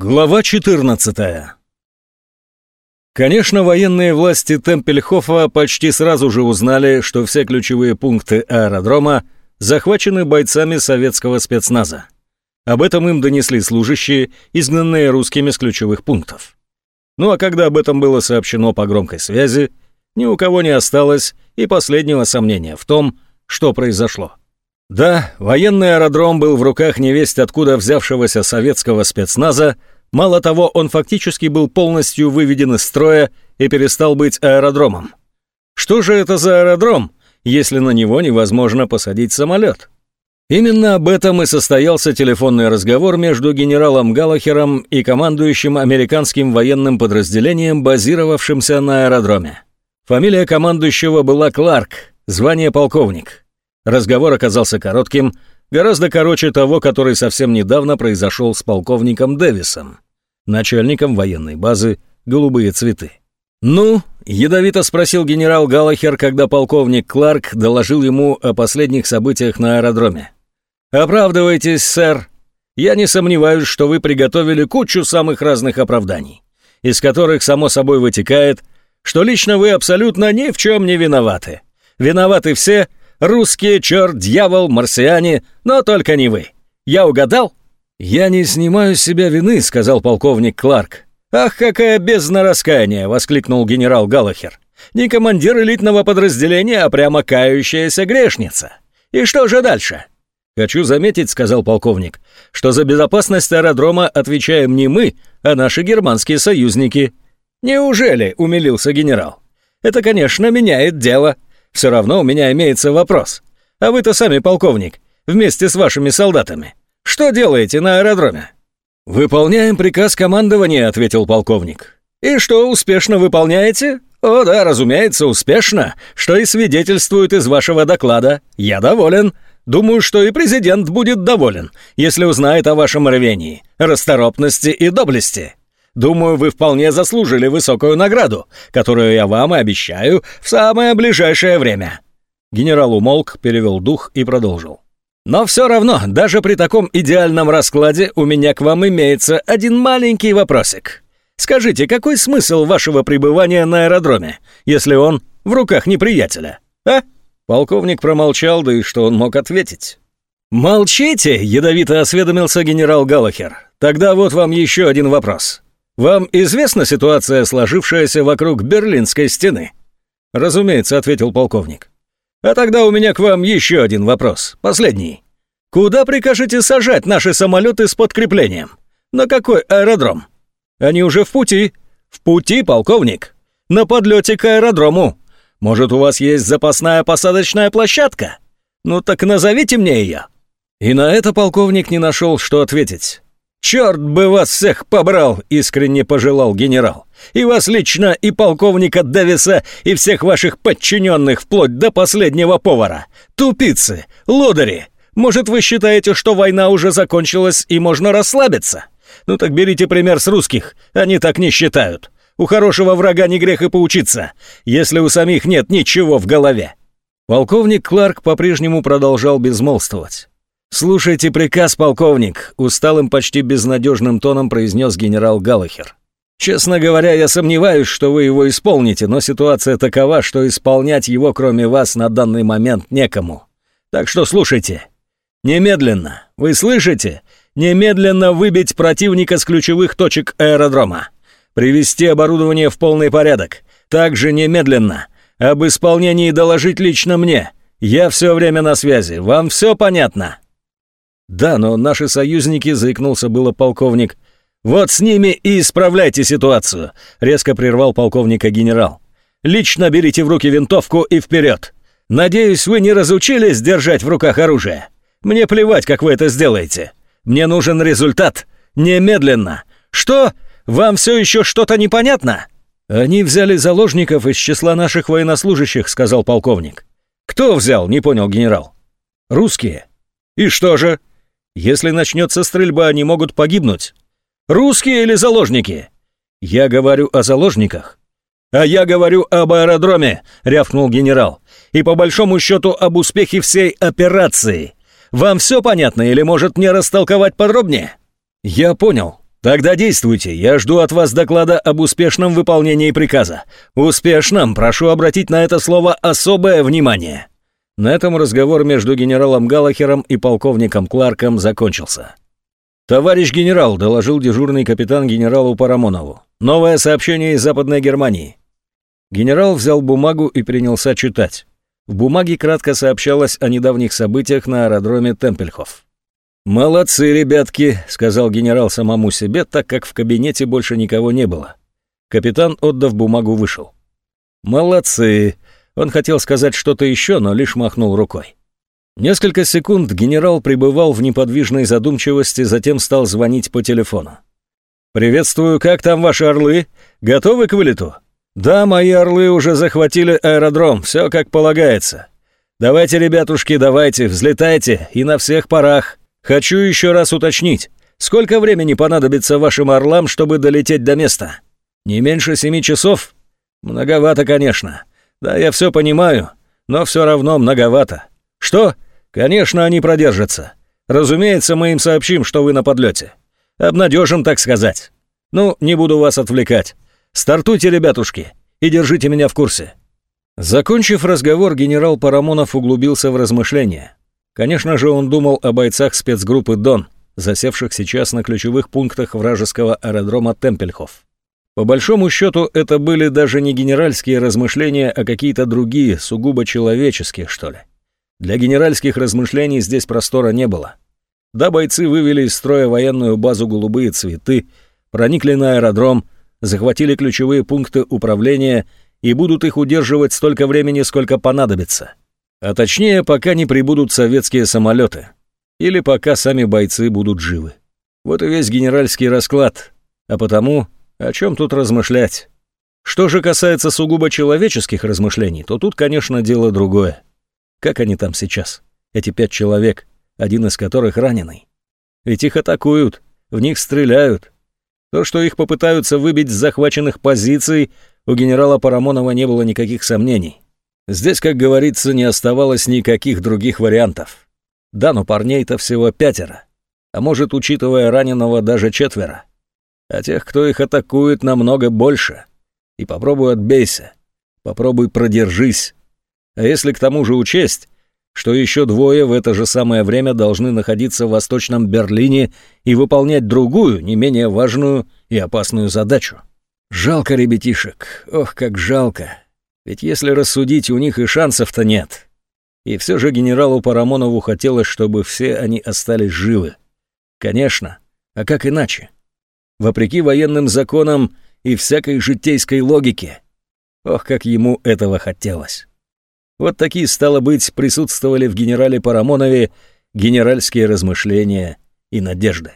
Глава 14 Конечно, военные власти Темпельхофа почти сразу же узнали, что все ключевые пункты аэродрома захвачены бойцами советского спецназа. Об этом им донесли служащие, изгнанные русскими с ключевых пунктов. Ну а когда об этом было сообщено по громкой связи, ни у кого не осталось и последнего сомнения в том, что произошло. Да, военный аэродром был в руках невесть откуда взявшегося советского спецназа, мало того, он фактически был полностью выведен из строя и перестал быть аэродромом. Что же это за аэродром, если на него невозможно посадить самолет? Именно об этом и состоялся телефонный разговор между генералом Галлахером и командующим американским военным подразделением, базировавшимся на аэродроме. Фамилия командующего была Кларк, звание полковник. Разговор оказался коротким, гораздо короче того, который совсем недавно произошел с полковником Дэвисом, начальником военной базы «Голубые цветы». «Ну?» – ядовито спросил генерал Галлахер, когда полковник Кларк доложил ему о последних событиях на аэродроме. «Оправдывайтесь, сэр. Я не сомневаюсь, что вы приготовили кучу самых разных оправданий, из которых, само собой, вытекает, что лично вы абсолютно ни в чем не виноваты. Виноваты все, Русские, черт, дьявол, марсиане, но только не вы. Я угадал?» «Я не снимаю с себя вины», — сказал полковник Кларк. «Ах, какая бездна раскаяния!» — воскликнул генерал Галлахер. «Не командир элитного подразделения, а прямо кающаяся грешница. И что же дальше?» «Хочу заметить», — сказал полковник, «что за безопасность аэродрома отвечаем не мы, а наши германские союзники». «Неужели?» — умилился генерал. «Это, конечно, меняет дело. Все равно у меня имеется вопрос. А вы-то сами, полковник, вместе с вашими солдатами, что делаете на аэродроме?» «Выполняем приказ командования», — ответил полковник. «И что, успешно выполняете?» «О да, разумеется, успешно, что и свидетельствует из вашего доклада. Я доволен. Думаю, что и президент будет доволен, если узнает о вашем рвении, расторопности и доблести. Думаю, вы вполне заслужили высокую награду, которую я вам и обещаю в самое ближайшее время». Генерал умолк, перевел дух и продолжил. «Но все равно, даже при таком идеальном раскладе у меня к вам имеется один маленький вопросик. Скажите, какой смысл вашего пребывания на аэродроме, если он в руках неприятеля, а?» Полковник промолчал, да и что он мог ответить? «Молчите!» — ядовито осведомился генерал Галлахер. «Тогда вот вам еще один вопрос. Вам известна ситуация, сложившаяся вокруг Берлинской стены?» «Разумеется», — ответил полковник. «А тогда у меня к вам еще один вопрос, последний. Куда прикажете сажать наши самолеты с подкреплением? На какой аэродром? Они уже в пути. В пути, полковник. На подлете к аэродрому. Может, у вас есть запасная посадочная площадка? Ну так назовите мне ее». И на это полковник не нашел, что ответить. «Черт бы вас всех побрал!» — искренне пожелал генерал. «И вас лично, и полковника Дэвиса, и всех ваших подчиненных, вплоть до последнего повара. Тупицы, лодыри! Может, вы считаете, что война уже закончилась и можно расслабиться? Ну так берите пример с русских, они так не считают. У хорошего врага не грех и поучиться, если у самих нет ничего в голове». Полковник Кларк по-прежнему продолжал безмолвствовать. «Слушайте приказ, полковник», — усталым, почти безнадежным тоном произнес генерал Галлахер. «Честно говоря, я сомневаюсь, что вы его исполните, но ситуация такова, что исполнять его, кроме вас, на данный момент некому. Так что слушайте. Немедленно, вы слышите? Немедленно выбить противника с ключевых точек аэродрома. Привести оборудование в полный порядок. Также немедленно. Об исполнении доложить лично мне. Я все время на связи. Вам все понятно?» «Да, но наши союзники», — заикнулся было полковник. «Вот с ними и исправляйте ситуацию», — резко прервал полковника генерал. «Лично берите в руки винтовку и вперед. Надеюсь, вы не разучились держать в руках оружие. Мне плевать, как вы это сделаете. Мне нужен результат. Немедленно. Что? Вам все еще что-то непонятно?» «Они взяли заложников из числа наших военнослужащих», — сказал полковник. «Кто взял?» — не понял генерал. «Русские». «И что же?» Если начнется стрельба, они могут погибнуть. Русские или заложники? Я говорю о заложниках. А я говорю об аэродроме, рявкнул генерал. И по большому счету об успехе всей операции. Вам все понятно или может мне растолковать подробнее? Я понял. Тогда действуйте, я жду от вас доклада об успешном выполнении приказа. Успешном, прошу обратить на это слово особое внимание. На этом разговор между генералом Галлахером и полковником Кларком закончился. «Товарищ генерал», — доложил дежурный капитан генералу Парамонову. «Новое сообщение из Западной Германии». Генерал взял бумагу и принялся читать. В бумаге кратко сообщалось о недавних событиях на аэродроме Темпельхоф. «Молодцы, ребятки», — сказал генерал самому себе, так как в кабинете больше никого не было. Капитан, отдав бумагу, вышел. «Молодцы», — он хотел сказать что-то еще, но лишь махнул рукой. Несколько секунд генерал пребывал в неподвижной задумчивости, затем стал звонить по телефону. «Приветствую, как там ваши орлы? Готовы к вылету?» «Да, мои орлы уже захватили аэродром, все как полагается. Давайте, ребятушки, давайте, взлетайте, и на всех парах. Хочу еще раз уточнить, сколько времени понадобится вашим орлам, чтобы долететь до места? Не меньше семи часов? Многовато, конечно. Да, я все понимаю, но все равно многовато. Что? Конечно, они продержатся. Разумеется, мы им сообщим, что вы на подлете. Обнадежим, так сказать. Ну, не буду вас отвлекать. Стартуйте, ребятушки, и держите меня в курсе. Закончив разговор, генерал Парамонов углубился в размышления. Конечно же, он думал о бойцах спецгруппы «Дон», засевших сейчас на ключевых пунктах вражеского аэродрома Темпельхоф. По большому счету, это были даже не генеральские размышления, а какие-то другие, сугубо человеческие, что ли. Для генеральских размышлений здесь простора не было. Да, бойцы вывели из строя военную базу «Голубые цветы», проникли на аэродром, захватили ключевые пункты управления и будут их удерживать столько времени, сколько понадобится. А точнее, пока не прибудут советские самолеты. Или пока сами бойцы будут живы. Вот и весь генеральский расклад. А потому, о чем тут размышлять? Что же касается сугубо человеческих размышлений, то тут, конечно, дело другое. Как они там сейчас? Эти пять человек, один из которых раненый. Ведь их атакуют, в них стреляют. То, что их попытаются выбить с захваченных позиций, у генерала Парамонова не было никаких сомнений. Здесь, как говорится, не оставалось никаких других вариантов. Да, но парней-то всего пятеро. А может, учитывая раненого, даже четверо. А тех, кто их атакует, намного больше. И попробуй отбейся. Попробуй продержись. А если к тому же учесть, что еще двое в это же самое время должны находиться в Восточном Берлине и выполнять другую, не менее важную и опасную задачу. Жалко ребятишек, ох, как жалко. Ведь если рассудить, у них и шансов-то нет. И все же генералу Парамонову хотелось, чтобы все они остались живы. Конечно, а как иначе? Вопреки военным законам и всякой житейской логике. Ох, как ему этого хотелось. Вот такие, стало быть, присутствовали в генерале Парамонове генеральские размышления и надежды.